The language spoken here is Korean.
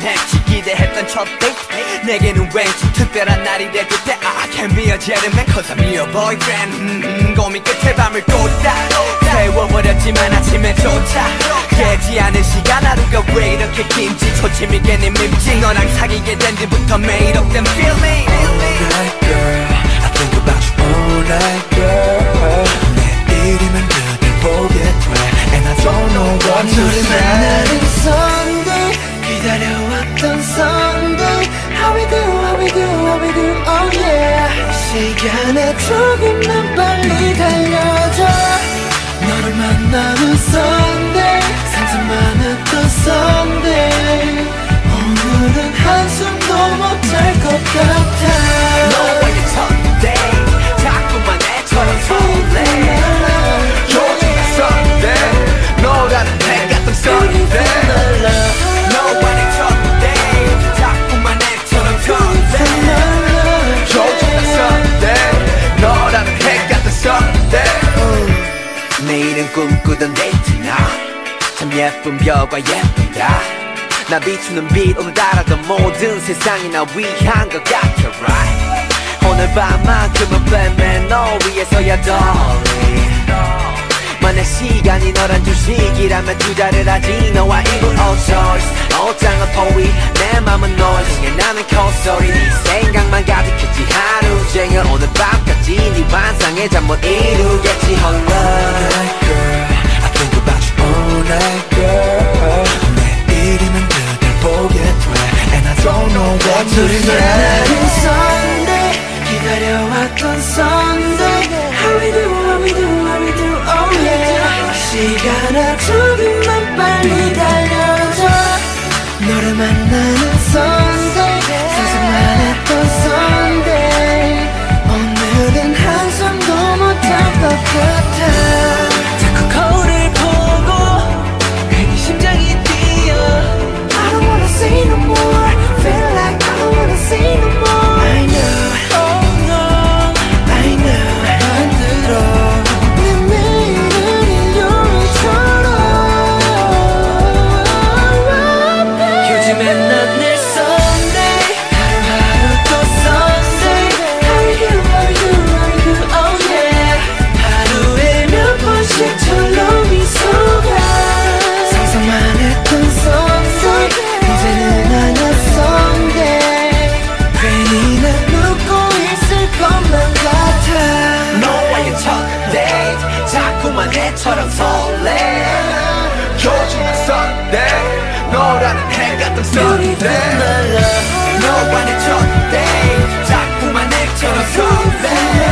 했지 기대했던 첫 데이트 내게는 왠지 특별한 날이 될 그때 I can be a gentleman cause I'm your boyfriend 음, 음, 고민 끝에 밤을 꽂다 세워버렸지만 아침에조차 깨지 않은 시간 하루가 왜 이렇게 긴지 초침이 괜히 밉지 너랑 사귀게 된 뒤부터 매일 없던 feeling night, girl. I think about you all night, girl. 내일이면 그댈 보게 돼. And I don't know what to say. 시간에 조금만 빨리 달려줘. 너를 만나는 Sunday 꿈꾸던 데이트 나참 예쁜 별과 예쁘다. 나 비추는 빛 오늘따라도 모든 세상이 나 위한 것 같아 right? 오늘 밤만큼은 빼면 너 위해서야 darling 만약 시간이 너란 주식이라면 투자를 하지 너와 이불 all choice 옷장은 포위 내 맘은 noise 나는 콧소리 네 생각만 가득했지. 하루 종일 오늘 밤까지 네 환상의 잠못 이루겠지. 홀 say. 만나는 Sunday 기다려왔던 Sunday How we do, how we do, how we do, oh yeah 시간아 조금만 빨리 달려줘 너를 만나는 애처럼 설레. 요즘은 Sunday 너라는 해 같은 Sunday 너와의 첫 데이트 자꾸만 애처럼 설레